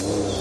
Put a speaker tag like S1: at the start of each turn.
S1: Peace.